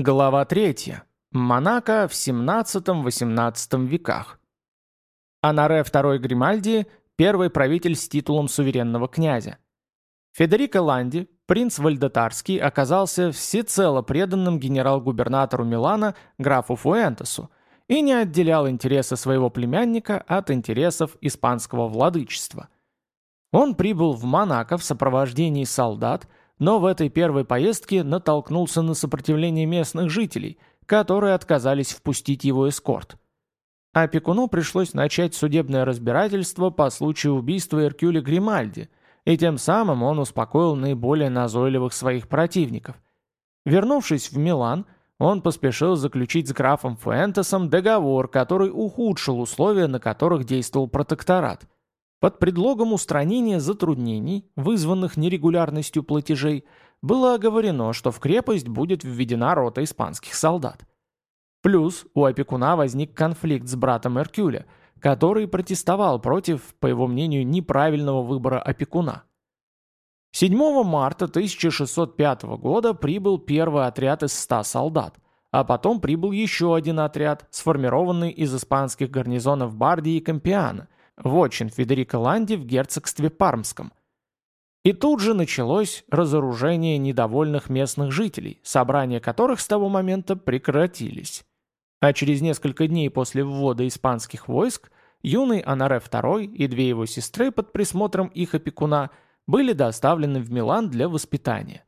Глава 3. Монако в 17-18 веках. Анаре II Гримальди – первый правитель с титулом суверенного князя. Федерико Ланди, принц Вальдотарский, оказался всецело преданным генерал-губернатору Милана графу Фуэнтесу и не отделял интересы своего племянника от интересов испанского владычества. Он прибыл в Монако в сопровождении солдат – но в этой первой поездке натолкнулся на сопротивление местных жителей, которые отказались впустить его эскорт. Опекуну пришлось начать судебное разбирательство по случаю убийства Эркюля Гримальди, и тем самым он успокоил наиболее назойливых своих противников. Вернувшись в Милан, он поспешил заключить с графом Фуэнтесом договор, который ухудшил условия, на которых действовал протекторат – под предлогом устранения затруднений, вызванных нерегулярностью платежей, было оговорено, что в крепость будет введена рота испанских солдат. Плюс у опекуна возник конфликт с братом Эркюля, который протестовал против, по его мнению, неправильного выбора опекуна. 7 марта 1605 года прибыл первый отряд из 100 солдат, а потом прибыл еще один отряд, сформированный из испанских гарнизонов Бардии и Кампиана – вотчин Федерико Ланди в герцогстве Пармском. И тут же началось разоружение недовольных местных жителей, собрания которых с того момента прекратились. А через несколько дней после ввода испанских войск юный Анаре II и две его сестры под присмотром их опекуна были доставлены в Милан для воспитания.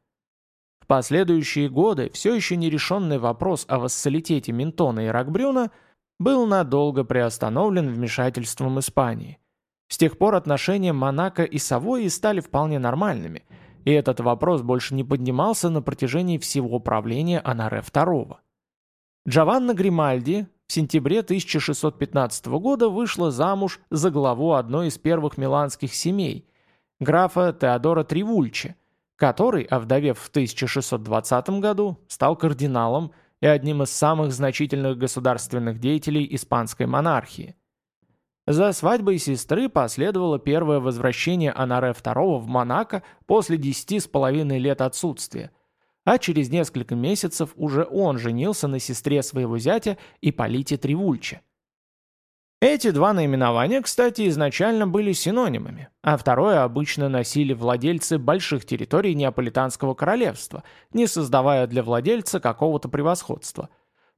В последующие годы все еще нерешенный вопрос о вассалитете Ментона и Рокбрюна – был надолго приостановлен вмешательством Испании. С тех пор отношения Монако и Савойи стали вполне нормальными, и этот вопрос больше не поднимался на протяжении всего правления Анаре II. Джованна Гримальди в сентябре 1615 года вышла замуж за главу одной из первых миланских семей, графа Теодора Тривульчи, который, овдовев в 1620 году, стал кардиналом и одним из самых значительных государственных деятелей испанской монархии. За свадьбой сестры последовало первое возвращение Анаре II в Монако после десяти с половиной лет отсутствия, а через несколько месяцев уже он женился на сестре своего зятя Ипполите Тривульче. Эти два наименования, кстати, изначально были синонимами, а второе обычно носили владельцы больших территорий Неаполитанского королевства, не создавая для владельца какого-то превосходства.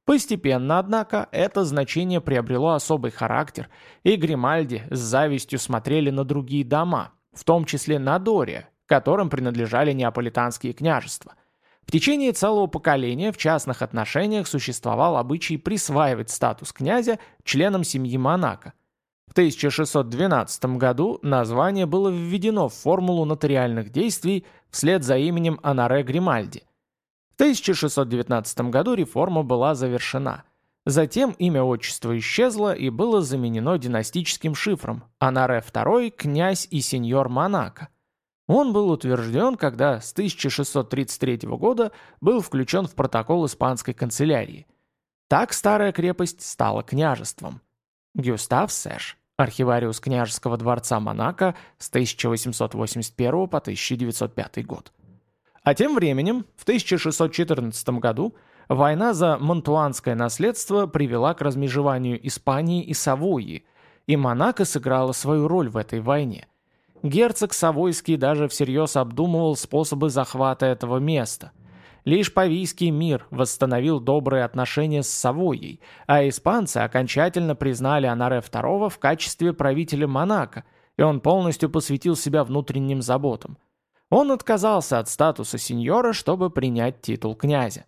Постепенно, однако, это значение приобрело особый характер, и Гримальди с завистью смотрели на другие дома, в том числе на Дория, которым принадлежали неаполитанские княжества. В течение целого поколения в частных отношениях существовал обычай присваивать статус князя членам семьи Монако. В 1612 году название было введено в формулу нотариальных действий вслед за именем Анаре Гримальди. В 1619 году реформа была завершена. Затем имя-отчество исчезло и было заменено династическим шифром Анаре II, князь и сеньор Монако. Он был утвержден, когда с 1633 года был включен в протокол испанской канцелярии. Так старая крепость стала княжеством. Гюстав Сэш, архивариус княжеского дворца Монако с 1881 по 1905 год. А тем временем, в 1614 году, война за монтуанское наследство привела к размежеванию Испании и Савойи, и Монако сыграла свою роль в этой войне – герцог Савойский даже всерьез обдумывал способы захвата этого места. Лишь Павийский мир восстановил добрые отношения с Савойей, а испанцы окончательно признали Анаре II в качестве правителя Монако, и он полностью посвятил себя внутренним заботам. Он отказался от статуса сеньора, чтобы принять титул князя.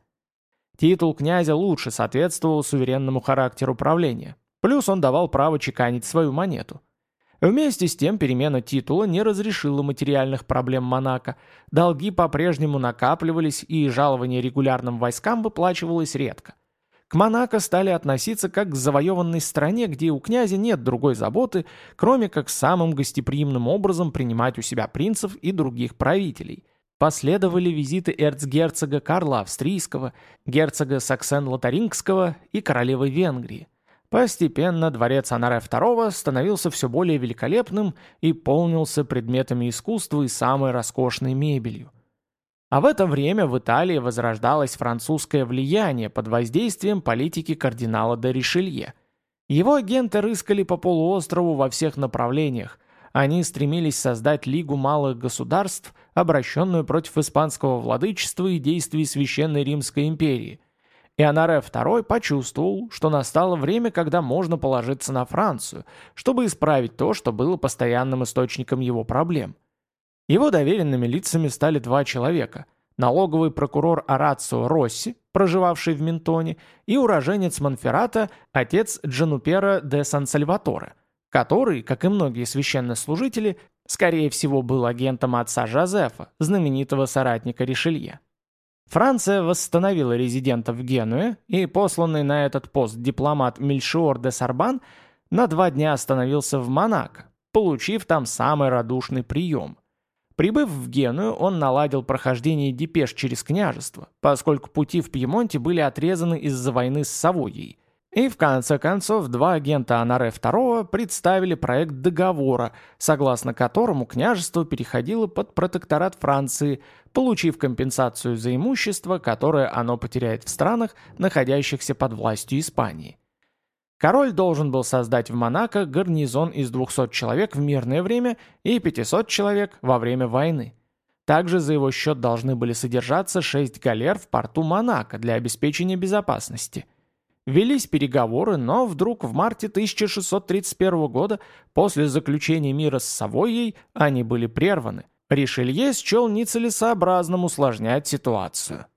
Титул князя лучше соответствовал суверенному характеру правления, плюс он давал право чеканить свою монету. Вместе с тем перемена титула не разрешила материальных проблем Монако, долги по-прежнему накапливались и жалование регулярным войскам выплачивалось редко. К Монако стали относиться как к завоеванной стране, где у князя нет другой заботы, кроме как самым гостеприимным образом принимать у себя принцев и других правителей. Последовали визиты эрцгерцога Карла Австрийского, герцога Саксен-Лотарингского и королевы Венгрии. Постепенно дворец Анаре II становился все более великолепным и полнился предметами искусства и самой роскошной мебелью. А в это время в Италии возрождалось французское влияние под воздействием политики кардинала де Ришелье. Его агенты рыскали по полуострову во всех направлениях. Они стремились создать Лигу малых государств, обращенную против испанского владычества и действий Священной Римской империи. И Анаре II почувствовал, что настало время, когда можно положиться на Францию, чтобы исправить то, что было постоянным источником его проблем – его доверенными лицами стали два человека – налоговый прокурор Арацио Росси, проживавший в Ментоне, и уроженец Монферрата, отец Джанупера де Сан-Сальваторе, который, как и многие священнослужители, скорее всего был агентом отца Жозефа, знаменитого соратника Ришелье. Франция восстановила резидента в Генуе, и посланный на этот пост дипломат Мельшиор де Сарбан на два дня остановился в Монако, получив там самый радушный прием – Прибыв в Геную, он наладил прохождение депеш через княжество, поскольку пути в Пьемонте были отрезаны из-за войны с Савойей. И в конце концов два агента Анаре II представили проект договора, согласно которому княжество переходило под протекторат Франции, получив компенсацию за имущество, которое оно потеряет в странах, находящихся под властью Испании. Король должен был создать в Монако гарнизон из 200 человек в мирное время и 500 человек во время войны. Также за его счет должны были содержаться 6 галер в порту Монако для обеспечения безопасности. Велись переговоры, но вдруг в марте 1631 года, после заключения мира с Савойей, они были прерваны. Ришелье счел нецелесообразным усложнять ситуацию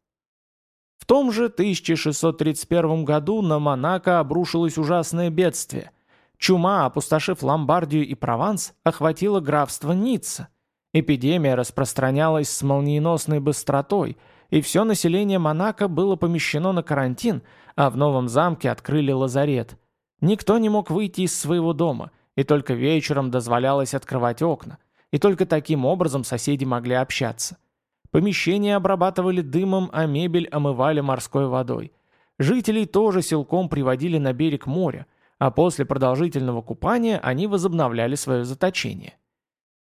том же 1631 году на Монако обрушилось ужасное бедствие. Чума, опустошив Ломбардию и Прованс, охватила графство Ницца. Эпидемия распространялась с молниеносной быстротой, и все население Монако было помещено на карантин, а в новом замке открыли лазарет. Никто не мог выйти из своего дома, и только вечером дозволялось открывать окна, и только таким образом соседи могли общаться. Помещения обрабатывали дымом, а мебель омывали морской водой. Жителей тоже силком приводили на берег моря, а после продолжительного купания они возобновляли свое заточение.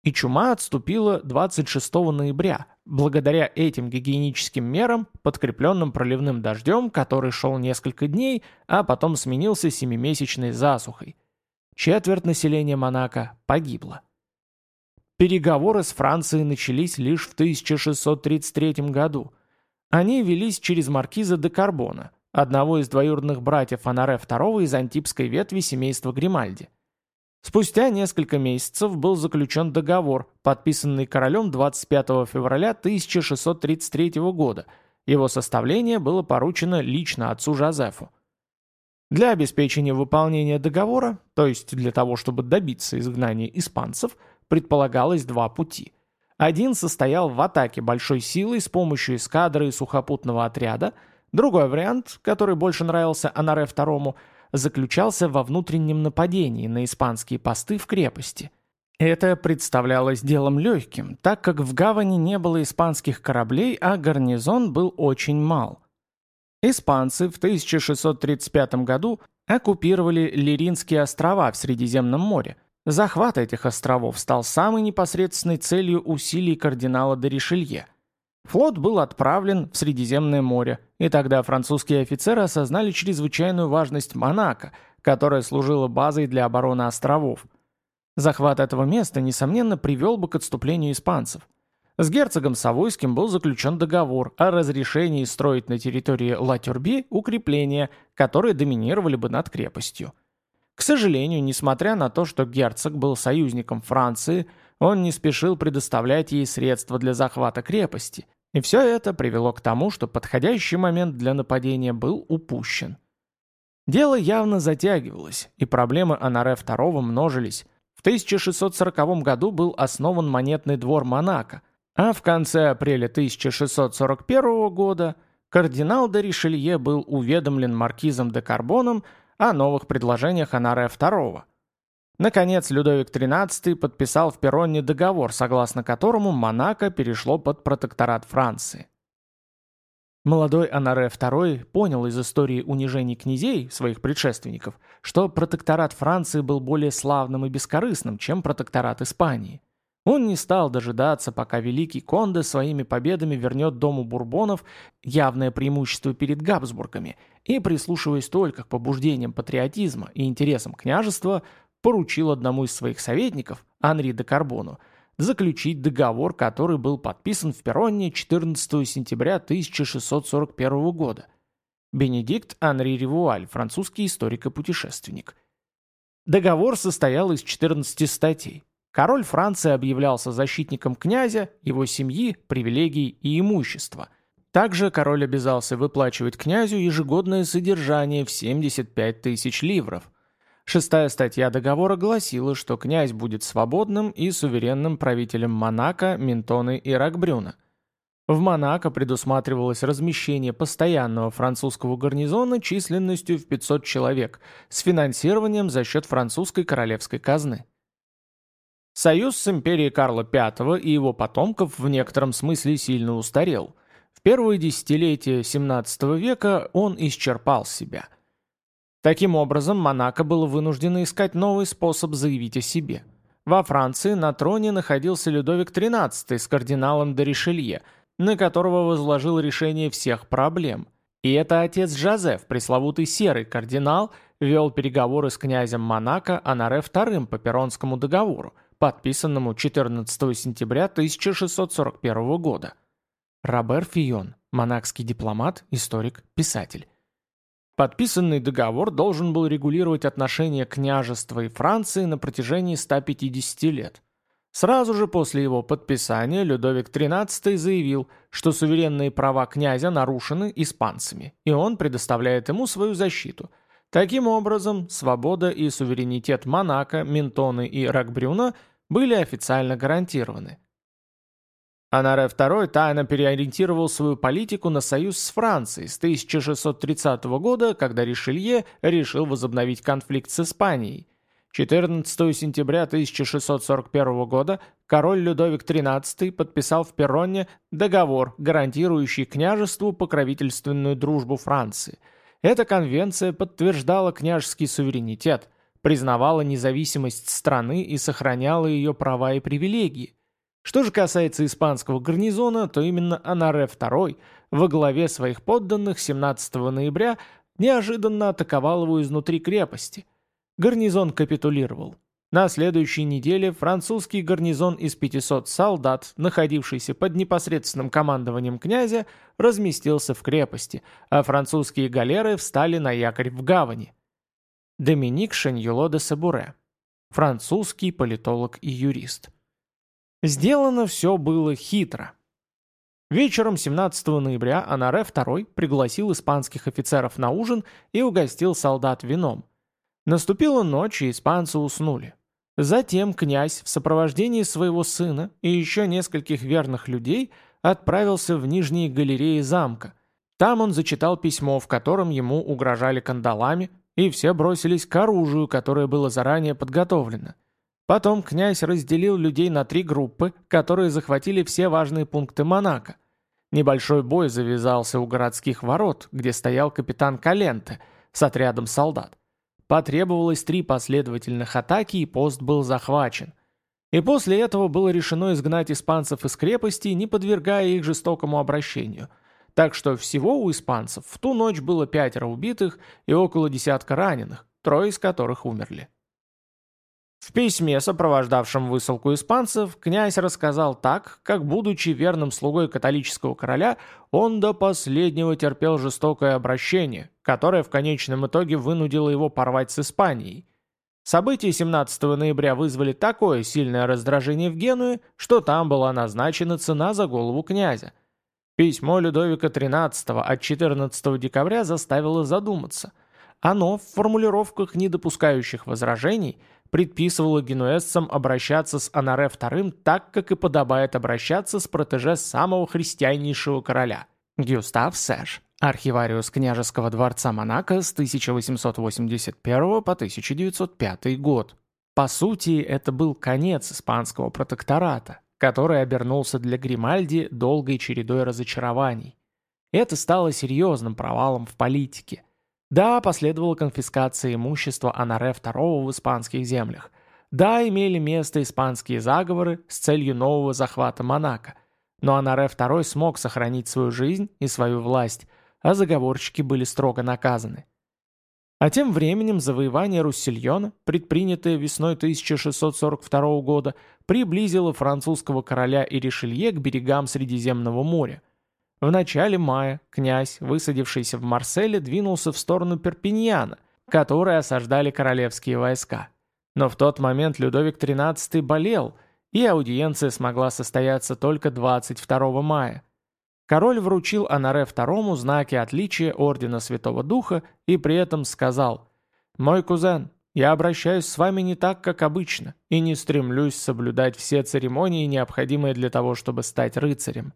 И чума отступила 26 ноября, благодаря этим гигиеническим мерам, подкрепленным проливным дождем, который шел несколько дней, а потом сменился семимесячной засухой. Четверть населения Монако погибла. Переговоры с Францией начались лишь в 1633 году. Они велись через маркиза де Карбона, одного из двоюродных братьев Анаре II из антипской ветви семейства Гримальди. Спустя несколько месяцев был заключен договор, подписанный королем 25 февраля 1633 года. Его составление было поручено лично отцу Жозефу. Для обеспечения выполнения договора, то есть для того, чтобы добиться изгнания испанцев – предполагалось два пути. Один состоял в атаке большой силой с помощью эскадры и сухопутного отряда, другой вариант, который больше нравился Анаре II, заключался во внутреннем нападении на испанские посты в крепости. Это представлялось делом легким, так как в гавани не было испанских кораблей, а гарнизон был очень мал. Испанцы в 1635 году оккупировали Лиринские острова в Средиземном море, Захват этих островов стал самой непосредственной целью усилий кардинала де. Флот был отправлен в Средиземное море, и тогда французские офицеры осознали чрезвычайную важность Монако, которая служила базой для обороны островов. Захват этого места, несомненно, привел бы к отступлению испанцев. С герцогом Савойским был заключен договор о разрешении строить на территории Ла-Тюрби укрепления, которые доминировали бы над крепостью. К сожалению, несмотря на то, что герцог был союзником Франции, он не спешил предоставлять ей средства для захвата крепости, и все это привело к тому, что подходящий момент для нападения был упущен. Дело явно затягивалось, и проблемы Анаре II множились. В 1640 году был основан монетный двор Монако, а в конце апреля 1641 года кардинал де Ришелье был уведомлен маркизом де Карбоном о новых предложениях Анаре II. Наконец, Людовик XIII подписал в Перронне договор, согласно которому Монако перешло под протекторат Франции. Молодой Анаре II понял из истории унижений князей, своих предшественников, что протекторат Франции был более славным и бескорыстным, чем протекторат Испании. Он не стал дожидаться, пока великий Конде своими победами вернет дому Бурбонов явное преимущество перед Габсбургами, и, прислушиваясь только к побуждениям патриотизма и интересам княжества, поручил одному из своих советников, Анри де Карбону, заключить договор, который был подписан в Перронне 14 сентября 1641 года. Бенедикт Анри Ревуаль, французский историк и путешественник. Договор состоял из 14 статей. Король Франции объявлялся защитником князя, его семьи, привилегий и имущества. Также король обязался выплачивать князю ежегодное содержание в 75 тысяч ливров – Шестая статья договора гласила, что князь будет свободным и суверенным правителем Монако, Ментоны и Ракбрюна. В Монако предусматривалось размещение постоянного французского гарнизона численностью в 500 человек с финансированием за счет французской королевской казны. Союз с империей Карла V и его потомков в некотором смысле сильно устарел. В первые десятилетия XVII века он исчерпал себя – Таким образом, Монако было вынуждено искать новый способ заявить о себе. Во Франции на троне находился Людовик XIII с кардиналом де Ришелье, на которого возложил решение всех проблем. И это отец Жозеф, пресловутый серый кардинал, вел переговоры с князем Монако Анаре II по Перронскому договору, подписанному 14 сентября 1641 года. Робер Фион, монакский дипломат, историк, писатель. Подписанный договор должен был регулировать отношения княжества и Франции на протяжении 150 лет. Сразу же после его подписания Людовик XIII заявил, что суверенные права князя нарушены испанцами, и он предоставляет ему свою защиту. Таким образом, свобода и суверенитет Монако, Ментоны и Ракбрюна были официально гарантированы. Анаре II тайно переориентировал свою политику на союз с Францией с 1630 года, когда Ришелье решил возобновить конфликт с Испанией. 14 сентября 1641 года король Людовик XIII подписал в Перронне договор, гарантирующий княжеству покровительственную дружбу Франции. Эта конвенция подтверждала княжеский суверенитет, признавала независимость страны и сохраняла ее права и привилегии. Что же касается испанского гарнизона, то именно Анаре II во главе своих подданных 17 ноября неожиданно атаковал его изнутри крепости. Гарнизон капитулировал. На следующей неделе французский гарнизон из 500 солдат, находившийся под непосредственным командованием князя, разместился в крепости, а французские галеры встали на якорь в гавани. Доминик Шаньюло де Сабуре. Французский политолог и юрист. Сделано все было хитро. Вечером 17 ноября Анаре II пригласил испанских офицеров на ужин и угостил солдат вином. Наступила ночь, и испанцы уснули. Затем князь в сопровождении своего сына и еще нескольких верных людей отправился в нижние галереи замка. Там он зачитал письмо, в котором ему угрожали кандалами, и все бросились к оружию, которое было заранее подготовлено – Потом князь разделил людей на три группы, которые захватили все важные пункты Монако. Небольшой бой завязался у городских ворот, где стоял капитан Каленте с отрядом солдат. Потребовалось три последовательных атаки, и пост был захвачен. И после этого было решено изгнать испанцев из крепости, не подвергая их жестокому обращению. Так что всего у испанцев в ту ночь было пятеро убитых и около десятка раненых, трое из которых умерли. В письме, сопровождавшем высылку испанцев, князь рассказал так, как, будучи верным слугой католического короля, он до последнего терпел жестокое обращение, которое в конечном итоге вынудило его порвать с Испанией. События 17 ноября вызвали такое сильное раздражение в Генуе, что там была назначена цена за голову князя. Письмо Людовика XIII от 14 декабря заставило задуматься. Оно, в формулировках, не допускающих возражений, предписывала генуэзцам обращаться с Анаре II так, как и подобает обращаться с протеже самого христианнейшего короля. Гюстав Сэш, архивариус княжеского дворца Монако с 1881 по 1905 год. По сути, это был конец испанского протектората, который обернулся для Гримальди долгой чередой разочарований. Это стало серьезным провалом в политике. Да, последовала конфискация имущества Анаре II в испанских землях. Да, имели место испанские заговоры с целью нового захвата Монако, но Анаре II смог сохранить свою жизнь и свою власть, а заговорщики были строго наказаны. А тем временем завоевание Руссельона, предпринятое весной 1642 года, приблизило французского короля и Ришелье к берегам Средиземного моря. В начале мая князь, высадившийся в Марселе, двинулся в сторону Перпиньяна, который осаждали королевские войска. Но в тот момент Людовик XIII болел, и аудиенция смогла состояться только 22 мая. Король вручил Анаре II знаки отличия Ордена Святого Духа и при этом сказал «Мой кузен, я обращаюсь с вами не так, как обычно, и не стремлюсь соблюдать все церемонии, необходимые для того, чтобы стать рыцарем.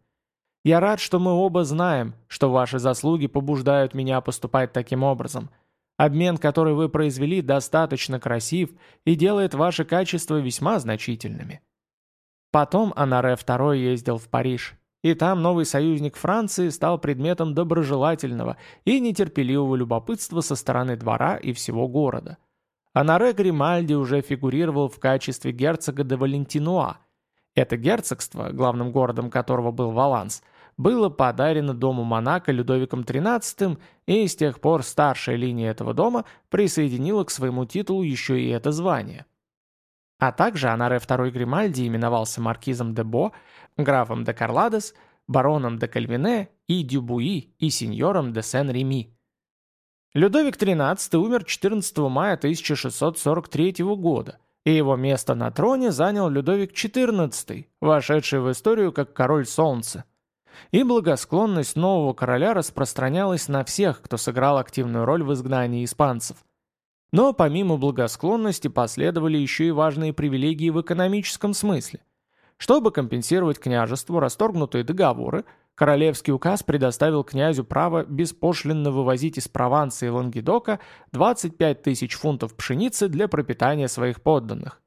Я рад, что мы оба знаем, что ваши заслуги побуждают меня поступать таким образом. Обмен, который вы произвели, достаточно красив и делает ваши качества весьма значительными». Потом Анаре II ездил в Париж, и там новый союзник Франции стал предметом доброжелательного и нетерпеливого любопытства со стороны двора и всего города. Анаре Гримальди уже фигурировал в качестве герцога де Валентинуа. Это герцогство, главным городом которого был Валанс, было подарено дому Монако Людовиком XIII, и с тех пор старшая линия этого дома присоединила к своему титулу еще и это звание. А также Анаре II Гримальди именовался маркизом де Бо, графом де Карладес, бароном де Кальвине и Дюбуи и сеньором де Сен-Реми. Людовик XIII умер 14 мая 1643 года, и его место на троне занял Людовик XIV, вошедший в историю как король солнца. И благосклонность нового короля распространялась на всех, кто сыграл активную роль в изгнании испанцев – но помимо благосклонности последовали еще и важные привилегии в экономическом смысле. Чтобы компенсировать княжеству расторгнутые договоры, королевский указ предоставил князю право беспошлинно вывозить из Прованса и Лангедока 25 тысяч фунтов пшеницы для пропитания своих подданных.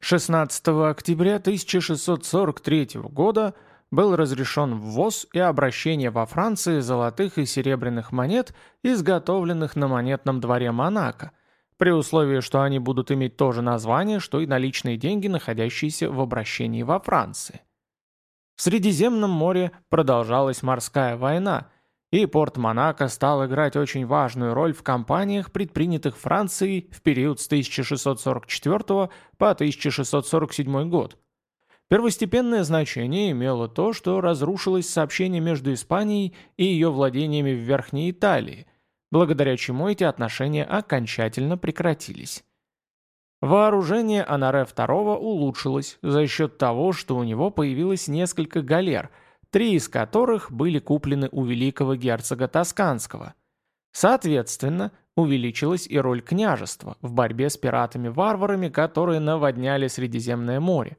16 октября 1643 года был разрешен ввоз и обращение во Франции золотых и серебряных монет, изготовленных на монетном дворе Монако – при условии, что они будут иметь то же название, что и наличные деньги, находящиеся в обращении во Франции. В Средиземном море продолжалась морская война, и порт Монако стал играть очень важную роль в кампаниях, предпринятых Францией в период с 1644 по 1647 год. Первостепенное значение имело то, что разрушилось сообщение между Испанией и ее владениями в Верхней Италии – благодаря чему эти отношения окончательно прекратились. Вооружение Анаре II улучшилось за счет того, что у него появилось несколько галер, три из которых были куплены у великого герцога Тосканского. Соответственно, увеличилась и роль княжества в борьбе с пиратами-варварами, которые наводняли Средиземное море.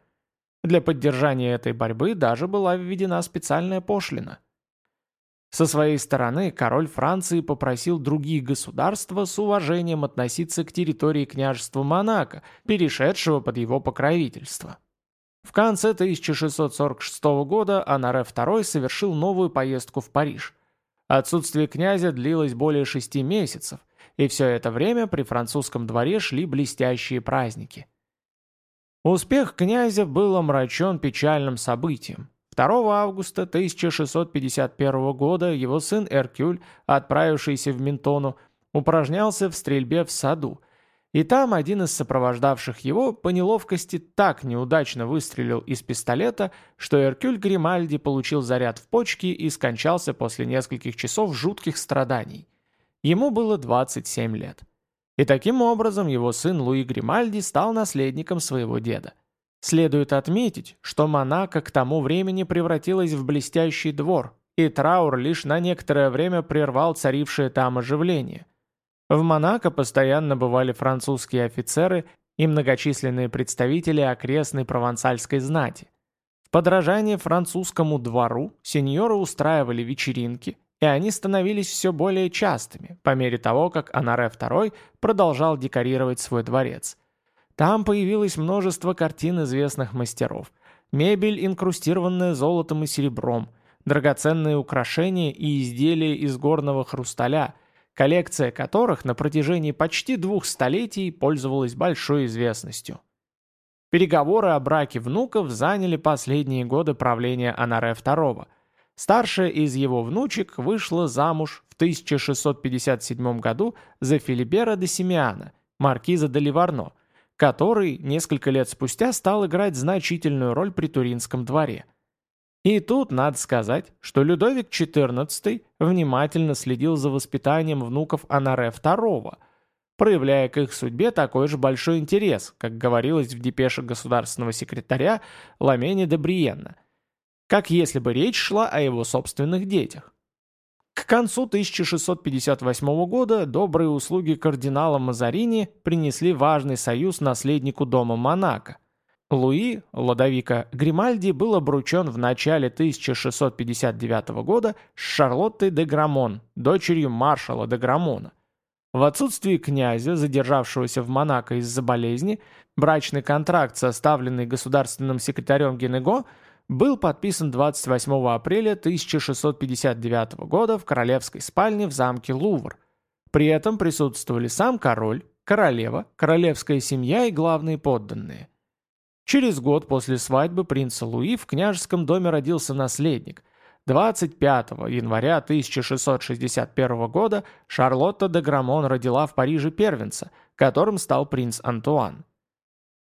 Для поддержания этой борьбы даже была введена специальная пошлина – со своей стороны король Франции попросил другие государства с уважением относиться к территории княжества Монако, перешедшего под его покровительство. В конце 1646 года Анаре II совершил новую поездку в Париж. Отсутствие князя длилось более шести месяцев, и все это время при французском дворе шли блестящие праздники. Успех князя был омрачен печальным событием. 2 августа 1651 года его сын Эркюль, отправившийся в Ментону, упражнялся в стрельбе в саду, и там один из сопровождавших его по неловкости так неудачно выстрелил из пистолета, что Эркюль Гримальди получил заряд в почки и скончался после нескольких часов жутких страданий. Ему было 27 лет. И таким образом его сын Луи Гримальди стал наследником своего деда. Следует отметить, что Монако к тому времени превратилась в блестящий двор, и траур лишь на некоторое время прервал царившее там оживление. В Монако постоянно бывали французские офицеры и многочисленные представители окрестной провансальской знати. В подражание французскому двору сеньоры устраивали вечеринки, и они становились все более частыми, по мере того, как Анаре II продолжал декорировать свой дворец – там появилось множество картин известных мастеров. Мебель, инкрустированная золотом и серебром, драгоценные украшения и изделия из горного хрусталя, коллекция которых на протяжении почти двух столетий пользовалась большой известностью. Переговоры о браке внуков заняли последние годы правления Анаре II. Старшая из его внучек вышла замуж в 1657 году за Филибера де Симеана, маркиза де Ливарно, который несколько лет спустя стал играть значительную роль при Туринском дворе. И тут надо сказать, что Людовик XIV внимательно следил за воспитанием внуков Анаре II, проявляя к их судьбе такой же большой интерес, как говорилось в депеше государственного секретаря Ламени де Бриенна, как если бы речь шла о его собственных детях. К концу 1658 года добрые услуги кардинала Мазарини принесли важный союз наследнику дома Монако. Луи, Ладовика Гримальди, был обручен в начале 1659 года с Шарлоттой де Грамон, дочерью маршала де Грамона. В отсутствие князя, задержавшегося в Монако из-за болезни, брачный контракт, составленный государственным секретарем Генего, был подписан 28 апреля 1659 года в королевской спальне в замке Лувр. При этом присутствовали сам король, королева, королевская семья и главные подданные. Через год после свадьбы принца Луи в княжеском доме родился наследник. 25 января 1661 года Шарлотта де Грамон родила в Париже первенца, которым стал принц Антуан.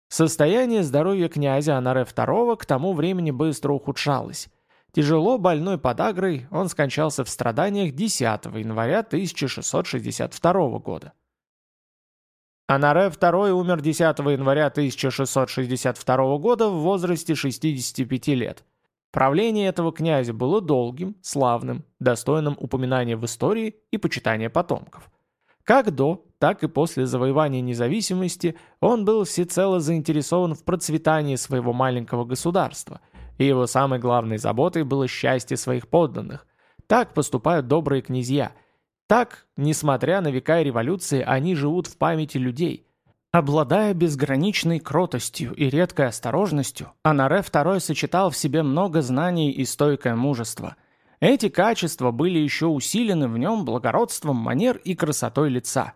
Состояние здоровья князя Анаре II к тому времени быстро ухудшалось. Тяжело больной подагрой, он скончался в страданиях 10 января 1662 года. Анаре II умер 10 января 1662 года в возрасте 65 лет. Правление этого князя было долгим, славным, достойным упоминания в истории и почитания потомков. Как до, так и после завоевания независимости он был всецело заинтересован в процветании своего маленького государства, и его самой главной заботой было счастье своих подданных. Так поступают добрые князья. Так, несмотря на века и революции, они живут в памяти людей. Обладая безграничной кротостью и редкой осторожностью, Анаре II сочетал в себе много знаний и стойкое мужество – эти качества были еще усилены в нем благородством манер и красотой лица.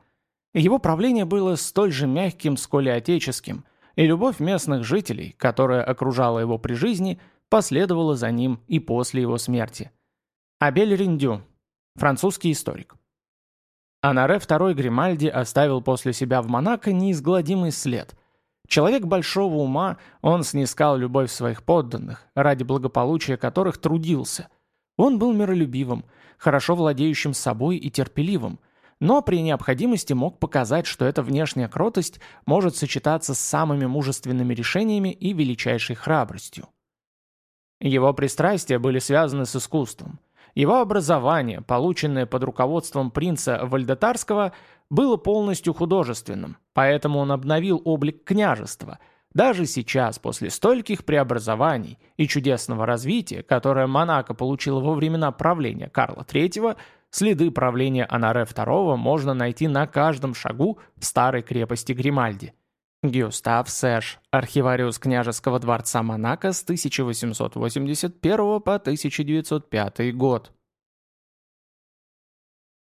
Его правление было столь же мягким, сколь и отеческим, и любовь местных жителей, которая окружала его при жизни, последовала за ним и после его смерти. Абель Риндю, французский историк. Анаре II Гримальди оставил после себя в Монако неизгладимый след. Человек большого ума, он снискал любовь своих подданных, ради благополучия которых трудился – он был миролюбивым, хорошо владеющим собой и терпеливым, но при необходимости мог показать, что эта внешняя кротость может сочетаться с самыми мужественными решениями и величайшей храбростью. Его пристрастия были связаны с искусством. Его образование, полученное под руководством принца Вальдотарского, было полностью художественным, поэтому он обновил облик княжества – даже сейчас, после стольких преобразований и чудесного развития, которое Монако получило во времена правления Карла III, следы правления Анаре II можно найти на каждом шагу в старой крепости Гримальди. Гюстав Сэш, архивариус княжеского дворца Монако с 1881 по 1905 год.